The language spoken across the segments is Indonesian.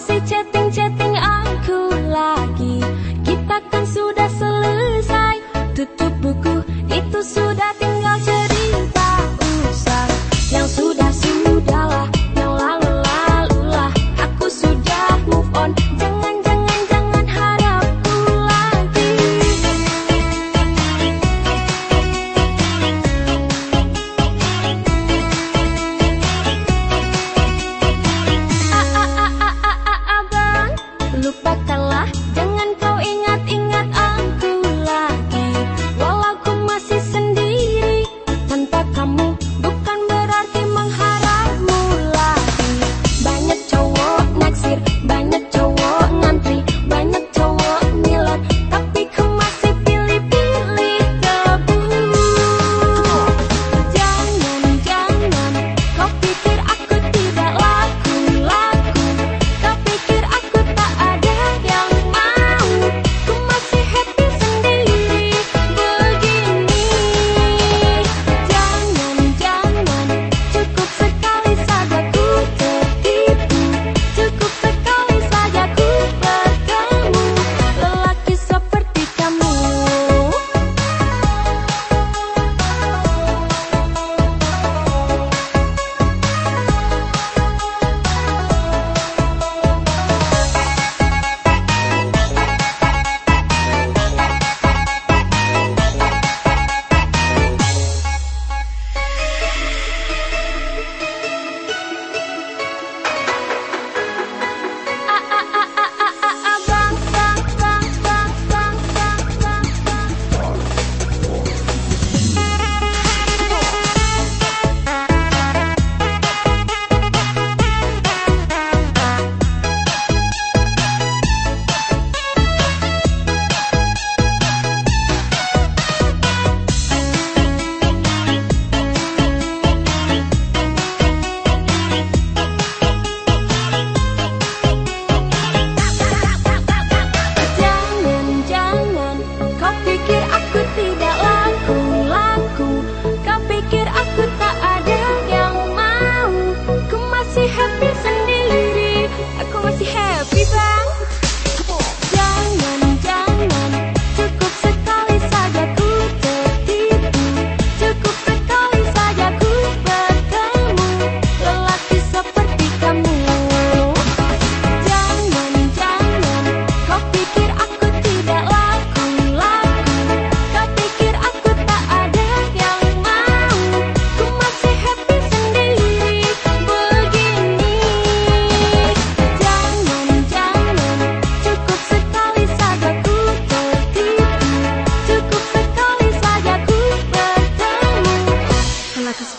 masih chatting-chatting aku lagi. Kita kan sudah selesai. Tutup buku itu sudah tinggal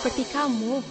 seperti kamu.